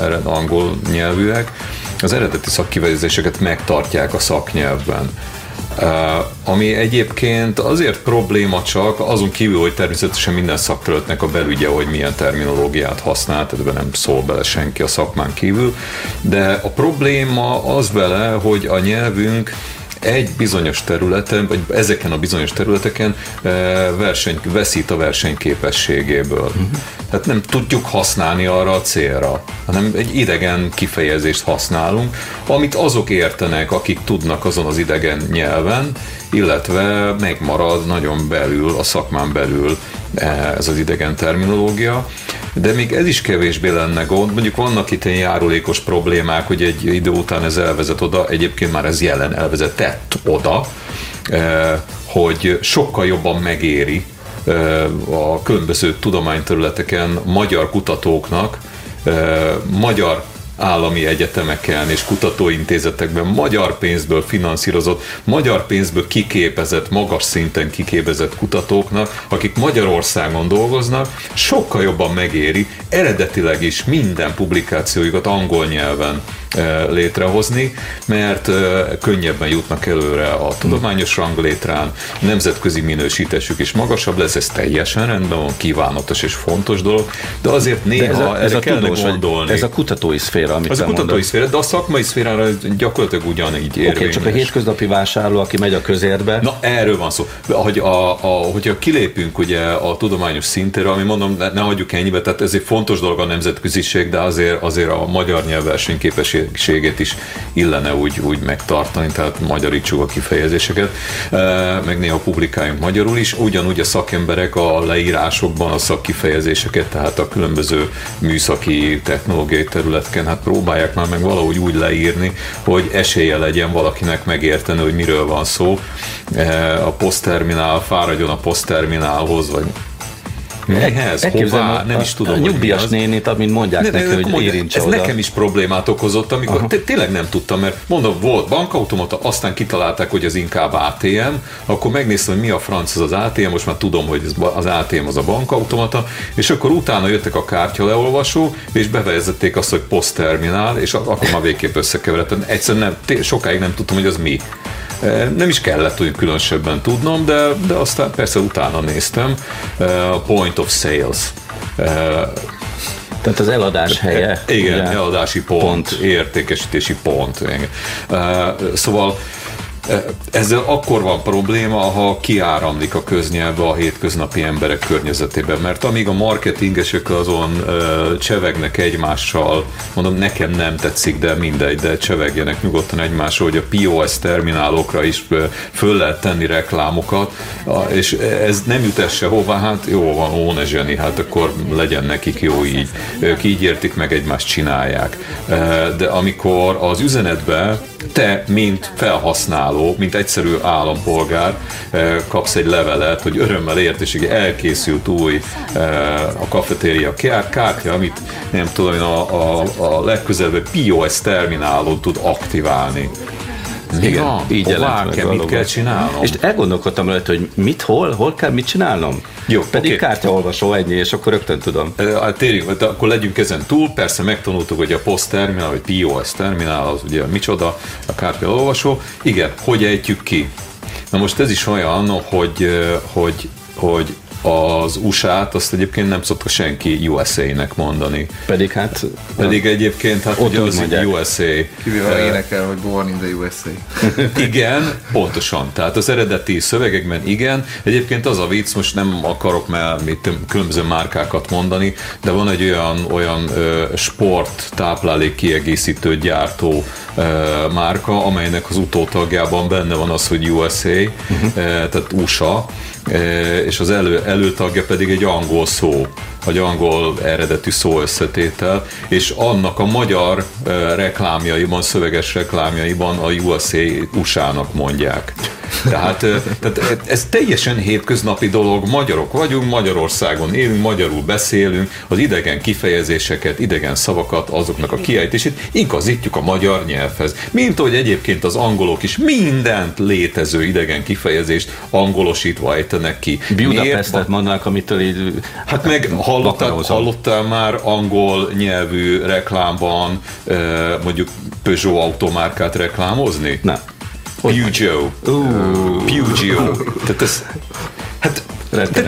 ered, angol nyelvűek, az eredeti szakkifejezéseket megtartják a szaknyelvben. Ami egyébként azért probléma csak, azon kívül, hogy természetesen minden szakterületnek a belügye, hogy milyen terminológiát használ, tehát nem szól bele senki a szakmán kívül, de a probléma az vele, hogy a nyelvünk egy bizonyos területen, vagy ezeken a bizonyos területeken eh, verseny, veszít a versenyképességéből. Uh-huh. Tehát nem tudjuk használni arra a célra, hanem egy idegen kifejezést használunk, amit azok értenek, akik tudnak azon az idegen nyelven, illetve megmarad nagyon belül, a szakmán belül ez az idegen terminológia, de még ez is kevésbé lenne gond. Mondjuk vannak itt ilyen járulékos problémák, hogy egy idő után ez elvezet oda, egyébként már ez jelen elvezetett oda, eh, hogy sokkal jobban megéri eh, a különböző tudományterületeken magyar kutatóknak, eh, magyar állami egyetemeken és kutatóintézetekben magyar pénzből finanszírozott, magyar pénzből kiképezett, magas szinten kiképezett kutatóknak, akik Magyarországon dolgoznak, sokkal jobban megéri eredetileg is minden publikációjukat angol nyelven létrehozni, mert könnyebben jutnak előre a tudományos ranglétrán, nemzetközi minősítésük is magasabb lesz, ez teljesen rendben van, kívánatos és fontos dolog, de azért De néha ez a, ez erre a kellene tudós, gondolni. ez a kutatói szféra, amit Az a kutatói mondasz. szféra, de a szakmai szférára ez gyakorlatilag ugyanígy Oké, érvényes. okay, csak a hétköznapi vásárló, aki megy a közérbe, Na, erről van szó. Hogy a, a, hogyha kilépünk ugye a tudományos szintére, ami mondom, ne, ne hagyjuk ennyibe, tehát ez egy fontos dolog a nemzetköziség, de azért, azért a magyar nyelv versenyképessé minőségét is illene úgy, úgy megtartani, tehát magyarítsuk a kifejezéseket, meg néha publikáljunk magyarul is, ugyanúgy a szakemberek a leírásokban a szakkifejezéseket, tehát a különböző műszaki, technológiai területeken, hát próbálják már meg valahogy úgy leírni, hogy esélye legyen valakinek megérteni, hogy miről van szó. A posztterminál, fáradjon a posztterminálhoz, vagy Mihez? Hová? Nem is tudom. A nyugdíjas nénit, amint mondják ne, neki, hogy érintse Ez oda. nekem is problémát okozott, amikor tényleg nem tudtam, mert mondom, volt bankautomata, aztán kitalálták, hogy ez inkább ATM, akkor megnéztem, hogy mi a franc az az ATM, most már tudom, hogy az ATM az a bankautomata, és akkor utána jöttek a kártya leolvasó, és bevezették azt, hogy posztterminál, és akkor már végképp összekeveredtem. Egyszerűen nem, sokáig nem tudtam, hogy az mi. Nem is kellett hogy különösebben tudnom, de, de aztán persze utána néztem. Point of sales. Tehát az eladás helye. Igen, ugye? eladási pont, pont, értékesítési pont. Szóval ezzel akkor van probléma, ha kiáramlik a köznyelve a hétköznapi emberek környezetében, mert amíg a marketingesek azon ö, csevegnek egymással, mondom, nekem nem tetszik, de mindegy, de csevegjenek nyugodtan egymással, hogy a POS terminálokra is föl lehet tenni reklámokat, és ez nem jut el sehová, hát jó van, ó, ne zseni, hát akkor legyen nekik jó így. Ők így értik meg, egymást csinálják. De amikor az üzenetbe te, mint felhasználó, mint egyszerű állampolgár eh, kapsz egy levelet, hogy örömmel értessége elkészült új eh, a kafetéria kártya, amit nem tudom, a, a, a legközelebb POS terminálon tud aktiválni. Mi Igen, van? így Hová kell, mit kell csinálnom? És elgondolkodtam rajta, hogy mit, hol, hol kell mit csinálnom? Jó, Pedig okay. kártyaolvasó ennyi, és akkor rögtön tudom. Hát térjünk, akkor legyünk ezen túl. Persze megtanultuk, hogy a POS terminál, vagy POS terminál, az ugye micsoda, a kártyaolvasó. Igen, hogy ejtjük ki? Na most ez is olyan, hogy, hogy, hogy az USA-t azt egyébként nem szokta senki USA-nek mondani. Pedig hát... Pedig egyébként hát ott ugye az mondják. USA. Kivéve uh, énekel, hogy born in the USA. igen, pontosan. Tehát az eredeti szövegekben igen. Egyébként az a vicc, most nem akarok már mit, különböző márkákat mondani, de van egy olyan, olyan uh, sport táplálék kiegészítő gyártó uh, márka, amelynek az utótagjában benne van az, hogy USA, uh-huh. uh, tehát USA, és az elő, előtagja pedig egy angol szó, vagy angol eredetű szó összetétel, és annak a magyar reklámjaiban, szöveges reklámjaiban a USA USA-nak mondják. Tehát, tehát ez teljesen hétköznapi dolog, magyarok vagyunk, Magyarországon élünk, magyarul beszélünk, az idegen kifejezéseket, idegen szavakat, azoknak a kiejtését igazítjuk a magyar nyelvhez. Mint hogy egyébként az angolok is mindent létező idegen kifejezést angolosítva ejtenek ki. Budapestet mondanak, amitől így... Hát meg hallottál, hallottál már angol nyelvű reklámban mondjuk Peugeot automárkát reklámozni? Nem. Peugeot. Peugeot. Tehát ez, hát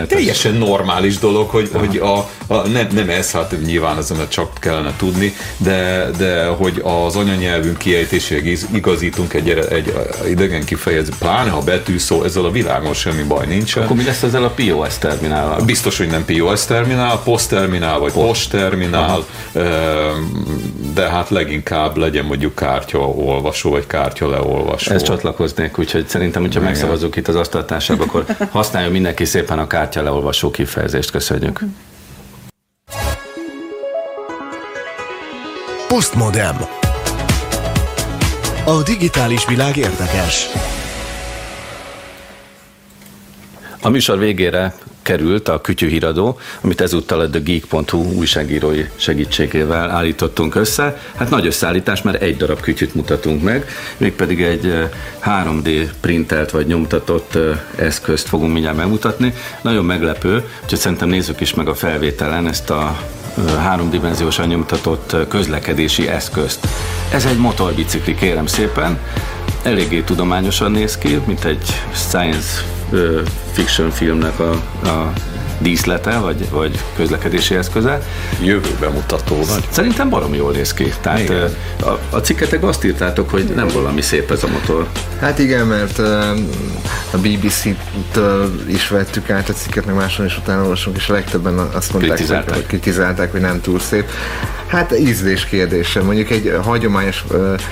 teljesen normális dolog, hogy, hogy a, a, nem, nem ez, hát nyilván ez csak kellene tudni, de, de hogy az anyanyelvünk kiejtéséig igazítunk egy, egy idegen kifejező, pláne ha betűszó, ezzel a világon semmi baj nincsen. Akkor mi lesz ezzel a POS terminállal? Biztos, hogy nem POS terminál, post terminál, vagy post terminál, de hát leginkább legyen mondjuk kártya olvasó, vagy kártya leolvasó. Ez csatlakoznék, úgyhogy szerintem, hogyha megszavazunk itt az asztaltársába, akkor használja mindenki szépen a kártya leolvasó kifejezést. Köszönjük. Postmodem. A digitális világ érdekes. A műsor végére került a kütyűhíradó, amit ezúttal a TheGeek.hu újságírói segítségével állítottunk össze. Hát nagy összeállítás, mert egy darab kütyüt mutatunk meg, mégpedig egy 3D printelt vagy nyomtatott eszközt fogunk mindjárt megmutatni. Nagyon meglepő, úgyhogy szerintem nézzük is meg a felvételen ezt a háromdimenziósan nyomtatott közlekedési eszközt. Ez egy motorbicikli, kérem szépen, eléggé tudományosan néz ki, mint egy science fiction filmnek a, a díszlete, vagy, vagy közlekedési eszköze. Jövőbe mutató vagy. Szerintem barom jól néz ki. Tehát a, a cikketek azt írtátok, hogy nem valami szép ez a motor. Hát igen, mert a BBC-től is vettük át a cikket, meg máson is utána olvasunk, és a legtöbben azt mondták, Kritizálták. Hogy, hogy kritizálták, hogy nem túl szép. Hát ízlés kérdése. Mondjuk egy hagyományos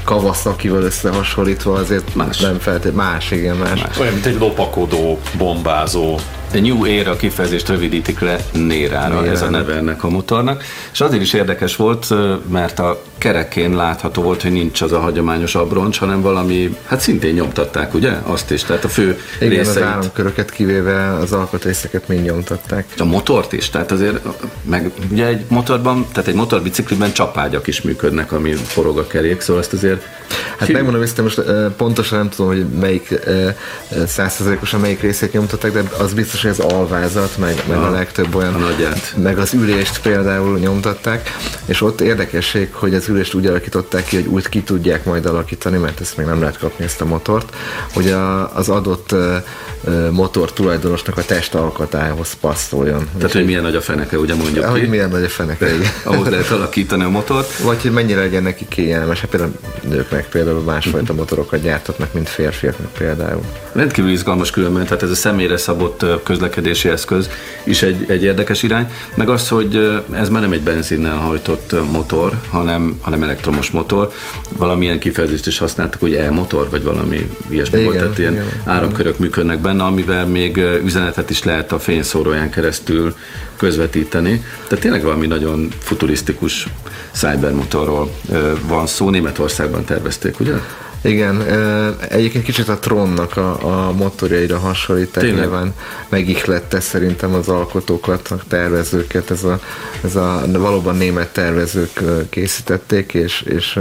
Kawasakival összehasonlítva azért Más. nem feltétlenül más, igen, más. más. Olyan, mint egy lopakodó, bombázó New Era kifejezést rövidítik le Nérára, Nérára. ez a neve ennek a motornak. És azért is érdekes volt, mert a kerekén látható volt, hogy nincs az a hagyományos abroncs, hanem valami, hát szintén nyomtatták, ugye? Azt is, tehát a fő Igen, az részeit. államköröket kivéve az alkatrészeket mind nyomtatták. A motort is, tehát azért, meg ugye egy motorban, tehát egy motorbicikliben csapágyak is működnek, ami forog a kerék, szóval ezt azért Hát megmondom ezt most pontosan nem tudom, hogy melyik százszerzelékosan melyik részét nyomtatták, de az biztos, hogy az alvázat, meg, meg a legtöbb olyan, nagyját. meg az ülést például nyomtatták, és ott érdekesség, hogy az ülést úgy alakították ki, hogy úgy ki tudják majd alakítani, mert ezt még nem lehet kapni ezt a motort, hogy a, az adott motor tulajdonosnak a test alkatához passzoljon. Tehát, hogy milyen nagy a feneke, ugye mondjuk hogy milyen nagy a feneke, igen. ahhoz lehet alakítani a motort. Vagy hogy mennyire legyen neki kényelmes. Hát például nőknek például másfajta motorokat gyártatnak, mint férfiaknak például. Rendkívül izgalmas különben, tehát ez a személyre szabott ö, közlekedési eszköz is egy, egy érdekes irány, meg az, hogy ez már nem egy benzinnel hajtott motor, hanem, hanem elektromos motor. Valamilyen kifejezést is használtak, hogy e-motor, vagy valami ilyesmi Igen, volt, tehát ilyen igen. áramkörök működnek benne, amivel még üzenetet is lehet a fényszóróján keresztül közvetíteni. Tehát tényleg valami nagyon futurisztikus cybermotorról van szó. Németországban tervezték, ugye? Igen, egyébként kicsit a Tronnak a, a motorjaira hasonlít, Tényleg? nyilván megihlette szerintem az alkotókat, a tervezőket, ez a, ez a valóban német tervezők készítették, és, és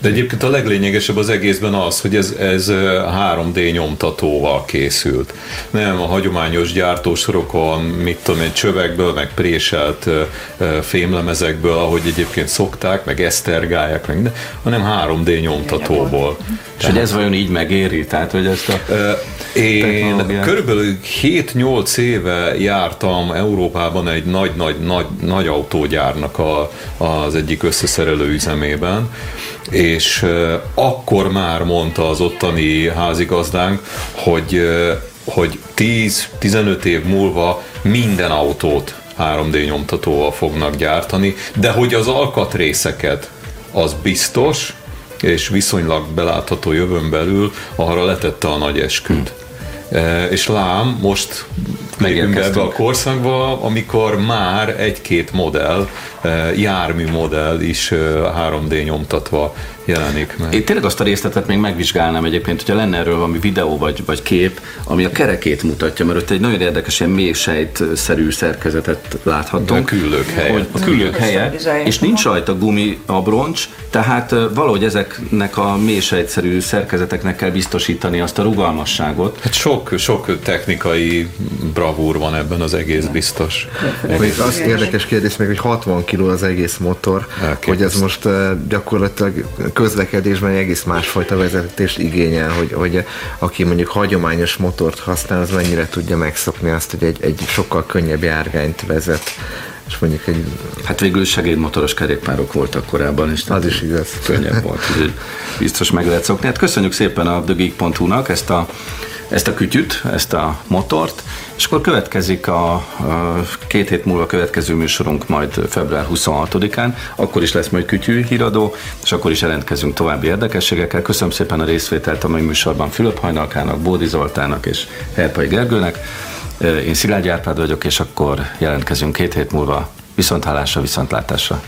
De egyébként a leglényegesebb az egészben az, hogy ez, ez ö, 3D nyomtatóval készült. Nem a hagyományos gyártósorokon, mit tudom én, csövekből, meg préselt fémlemezekből, ahogy egyébként szokták, meg esztergálják, meg hanem 3D nyomtatóból. És hogy ez vajon így megéri? Tehát, hogy ezt a... Én körülbelül 7-8 éve jártam Európában egy nagy-nagy nagy, nagy autógyárnak a, az egyik összeszerelő üzemében, és akkor már mondta az ottani házigazdánk, hogy, hogy 10-15 év múlva minden autót 3D nyomtatóval fognak gyártani, de hogy az alkatrészeket az biztos, és viszonylag belátható jövőn belül arra letette a nagy esküt. E, és lám, most lépünk ebbe a korszakba, amikor már egy-két modell, jármű modell is e, 3D nyomtatva jelenik meg. Én tényleg azt a részletet még megvizsgálnám egyébként, hogyha lenne erről valami videó vagy, vagy kép, ami a kerekét mutatja, mert ott egy nagyon érdekes ilyen mélysejtszerű szerkezetet láthatunk. A küllők helye. Hogy a küllők helye, és nincs rajta gumi abroncs, tehát ö, valahogy ezeknek a mélysejtszerű szerkezeteknek kell biztosítani azt a rugalmasságot. Hát sok, sok technikai bravúr van ebben az egész biztos. Még az érdekes kérdés még, hogy 60 kg az egész motor, Elképesztő. hogy ez most gyakorlatilag közlekedésben egy egész másfajta vezetést igényel, hogy, hogy aki mondjuk hagyományos motort használ, az mennyire tudja megszokni azt, hogy egy, egy sokkal könnyebb járgányt vezet, és mondjuk egy, Hát végül segédmotoros kerékpárok voltak korábban, és az is igaz. könnyebb volt, úgyhogy biztos meg lehet szokni. Hát köszönjük szépen a TheGeek.hu-nak ezt a, ezt a kütyüt, ezt a motort, és akkor következik a, a két hét múlva következő műsorunk majd február 26-án, akkor is lesz majd kütyű híradó, és akkor is jelentkezünk további érdekességekkel. Köszönöm szépen a részvételt a mai műsorban Fülöp Hajnalkának, Bódi Zoltának és Herpai Gergőnek. Én Szilágyi Árpád vagyok, és akkor jelentkezünk két hét múlva. Viszonthálásra, viszontlátásra.